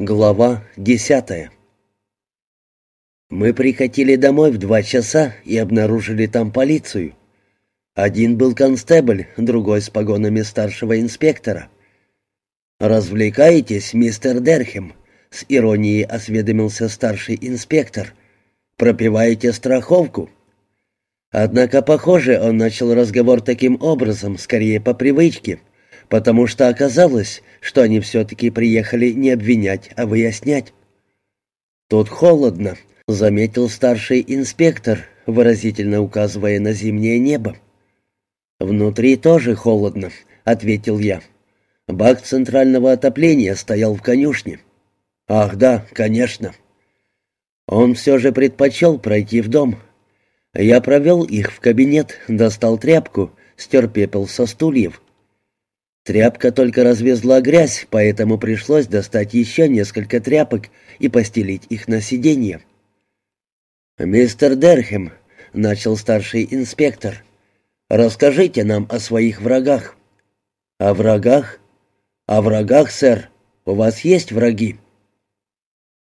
Глава десятая Мы прикатили домой в два часа и обнаружили там полицию. Один был констебль, другой с погонами старшего инспектора. «Развлекаетесь, мистер Дерхем?» — с иронией осведомился старший инспектор. «Пропиваете страховку?» Однако, похоже, он начал разговор таким образом, скорее по привычке, потому что оказалось, что они все-таки приехали не обвинять, а выяснять. «Тут холодно», — заметил старший инспектор, выразительно указывая на зимнее небо. «Внутри тоже холодно», — ответил я. Бак центрального отопления стоял в конюшне. «Ах, да, конечно». Он все же предпочел пройти в дом. Я провел их в кабинет, достал тряпку, стер пепел со стульев. Тряпка только развезла грязь, поэтому пришлось достать еще несколько тряпок и постелить их на сиденье. «Мистер Дерхем», — начал старший инспектор, — «расскажите нам о своих врагах». «О врагах?» «О врагах, сэр. У вас есть враги?»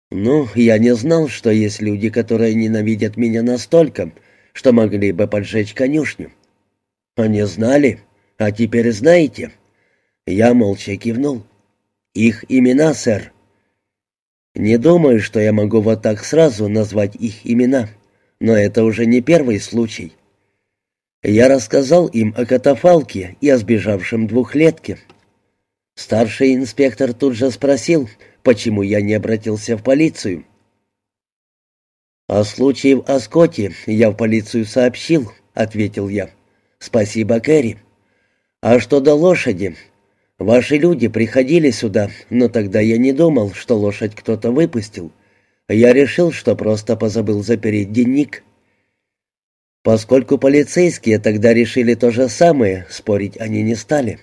«Ну, я не знал, что есть люди, которые ненавидят меня настолько, что могли бы поджечь конюшню». «Они знали? А теперь знаете?» Я молча кивнул. «Их имена, сэр». «Не думаю, что я могу вот так сразу назвать их имена, но это уже не первый случай». Я рассказал им о катафалке и о сбежавшем двухлетке. Старший инспектор тут же спросил, почему я не обратился в полицию. «О случае в Аскоте я в полицию сообщил», — ответил я. «Спасибо, Кэрри. А что до лошади, Ваши люди приходили сюда, но тогда я не думал, что лошадь кто-то выпустил. Я решил, что просто позабыл запереть денник. Поскольку полицейские тогда решили то же самое, спорить они не стали.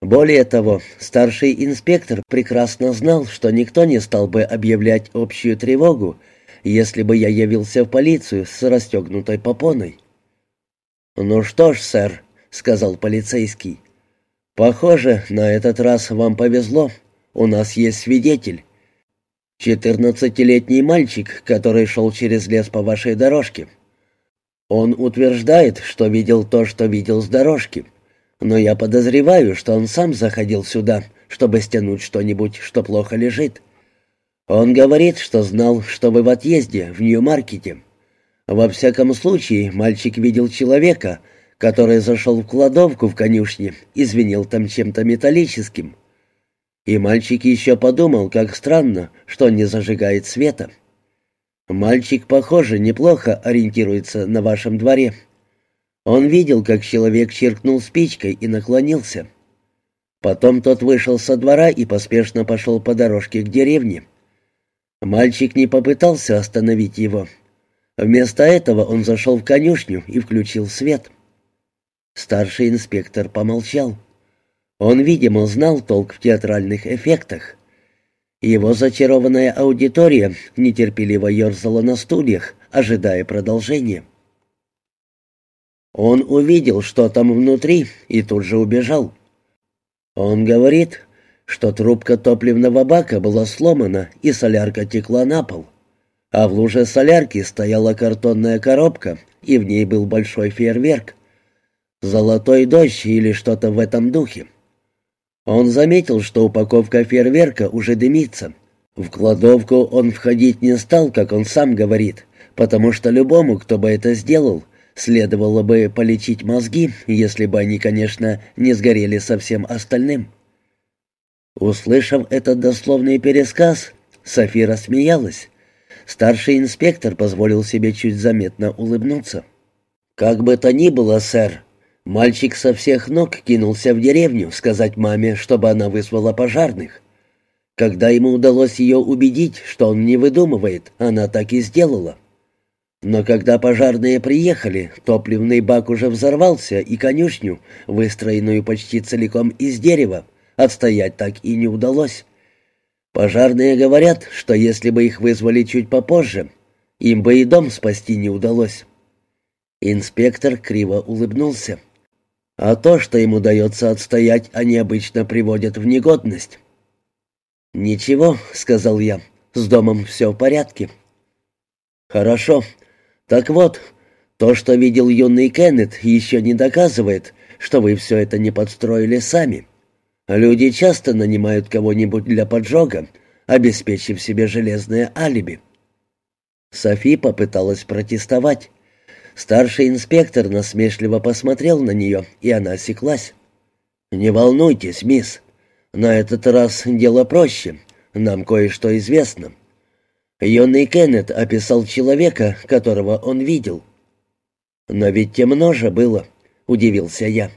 Более того, старший инспектор прекрасно знал, что никто не стал бы объявлять общую тревогу, если бы я явился в полицию с расстегнутой попоной. «Ну что ж, сэр», — сказал полицейский, — «Похоже, на этот раз вам повезло. У нас есть свидетель. Четырнадцатилетний мальчик, который шел через лес по вашей дорожке. Он утверждает, что видел то, что видел с дорожки. Но я подозреваю, что он сам заходил сюда, чтобы стянуть что-нибудь, что плохо лежит. Он говорит, что знал, что вы в отъезде, в Нью-Маркете. Во всяком случае, мальчик видел человека, который зашел в кладовку в конюшне и звенел там чем-то металлическим. И мальчик еще подумал, как странно, что он не зажигает света. Мальчик, похоже, неплохо ориентируется на вашем дворе. Он видел, как человек чиркнул спичкой и наклонился. Потом тот вышел со двора и поспешно пошел по дорожке к деревне. Мальчик не попытался остановить его. Вместо этого он зашел в конюшню и включил свет. Старший инспектор помолчал. Он, видимо, знал толк в театральных эффектах. Его зачарованная аудитория нетерпеливо ерзала на стульях, ожидая продолжения. Он увидел, что там внутри, и тут же убежал. Он говорит, что трубка топливного бака была сломана, и солярка текла на пол. А в луже солярки стояла картонная коробка, и в ней был большой фейерверк. «Золотой дождь» или что-то в этом духе. Он заметил, что упаковка фейерверка уже дымится. В кладовку он входить не стал, как он сам говорит, потому что любому, кто бы это сделал, следовало бы полечить мозги, если бы они, конечно, не сгорели со всем остальным. Услышав этот дословный пересказ, Софи рассмеялась. Старший инспектор позволил себе чуть заметно улыбнуться. «Как бы то ни было, сэр, Мальчик со всех ног кинулся в деревню сказать маме, чтобы она вызвала пожарных. Когда ему удалось ее убедить, что он не выдумывает, она так и сделала. Но когда пожарные приехали, топливный бак уже взорвался, и конюшню, выстроенную почти целиком из дерева, отстоять так и не удалось. Пожарные говорят, что если бы их вызвали чуть попозже, им бы и дом спасти не удалось. Инспектор криво улыбнулся. А то, что ему удается отстоять, они обычно приводят в негодность. «Ничего», — сказал я, — «с домом все в порядке». «Хорошо. Так вот, то, что видел юный Кеннет, еще не доказывает, что вы все это не подстроили сами. Люди часто нанимают кого-нибудь для поджога, обеспечив себе железное алиби». Софи попыталась протестовать. Старший инспектор насмешливо посмотрел на нее, и она осеклась. «Не волнуйтесь, мисс. На этот раз дело проще. Нам кое-что известно. Юный Кеннет описал человека, которого он видел». «Но ведь темно же было», — удивился я.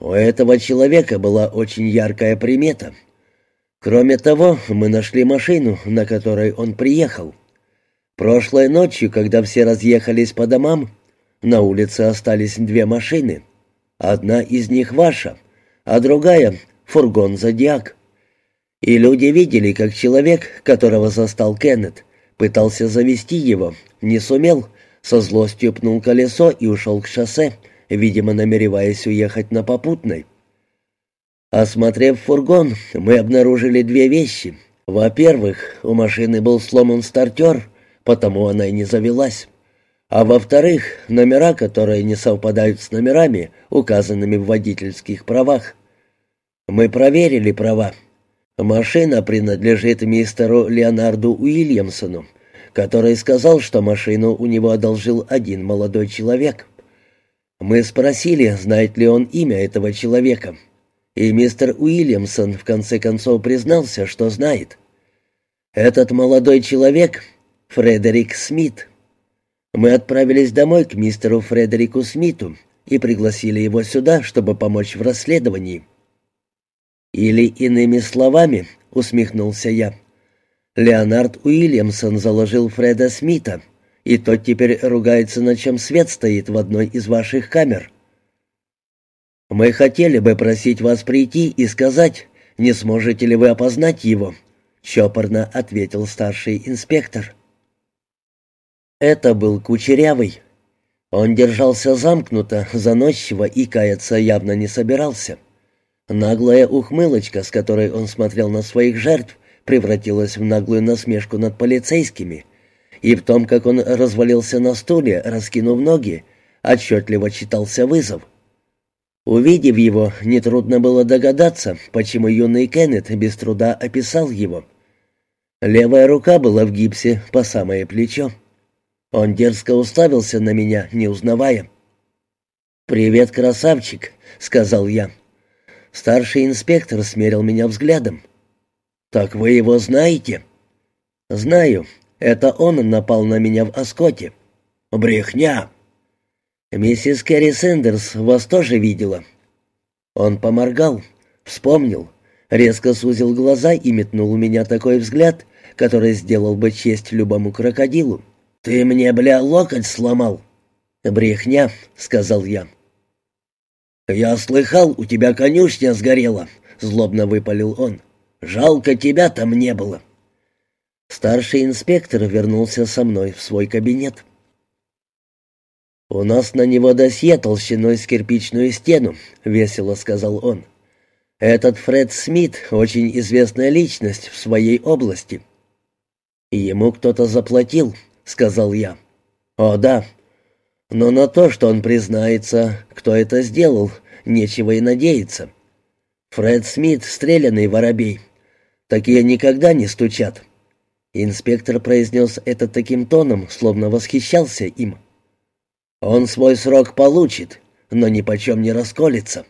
«У этого человека была очень яркая примета. Кроме того, мы нашли машину, на которой он приехал». Прошлой ночью, когда все разъехались по домам, на улице остались две машины. Одна из них ваша, а другая — фургон «Зодиак». И люди видели, как человек, которого застал Кеннет, пытался завести его, не сумел, со злостью пнул колесо и ушел к шоссе, видимо, намереваясь уехать на попутной. Осмотрев фургон, мы обнаружили две вещи. Во-первых, у машины был сломан стартер — потому она и не завелась. А во-вторых, номера, которые не совпадают с номерами, указанными в водительских правах. Мы проверили права. Машина принадлежит мистеру Леонарду Уильямсону, который сказал, что машину у него одолжил один молодой человек. Мы спросили, знает ли он имя этого человека. И мистер Уильямсон в конце концов признался, что знает. Этот молодой человек Фредерик Смит. Мы отправились домой к мистеру Фредерику Смиту и пригласили его сюда, чтобы помочь в расследовании. Или иными словами, усмехнулся я. Леонард Уильямсон заложил Фреда Смита, и тот теперь ругается, на чем свет стоит в одной из ваших камер. Мы хотели бы просить вас прийти и сказать, не сможете ли вы опознать его, чопорно ответил старший инспектор. Это был Кучерявый. Он держался замкнуто, заносчиво и каяться явно не собирался. Наглая ухмылочка, с которой он смотрел на своих жертв, превратилась в наглую насмешку над полицейскими. И в том, как он развалился на стуле, раскинув ноги, отчетливо читался вызов. Увидев его, нетрудно было догадаться, почему юный Кеннет без труда описал его. Левая рука была в гипсе по самое плечо. Он дерзко уставился на меня, не узнавая. «Привет, красавчик», — сказал я. Старший инспектор смерил меня взглядом. «Так вы его знаете?» «Знаю. Это он напал на меня в Оскоте». «Брехня!» «Миссис Кэрри Сэндерс вас тоже видела». Он поморгал, вспомнил, резко сузил глаза и метнул у меня такой взгляд, который сделал бы честь любому крокодилу. «Ты мне, бля, локоть сломал?» «Брехня», — сказал я. «Я слыхал, у тебя конюшня сгорела», — злобно выпалил он. «Жалко, тебя там не было». Старший инспектор вернулся со мной в свой кабинет. «У нас на него досье толщиной с кирпичную стену», — весело сказал он. «Этот Фред Смит — очень известная личность в своей области. Ему кто-то заплатил, — сказал я. «О, да. Но на то, что он признается, кто это сделал, нечего и надеяться. Фред Смит — стрелянный воробей. Такие никогда не стучат». Инспектор произнес это таким тоном, словно восхищался им. «Он свой срок получит, но ни почем не расколется».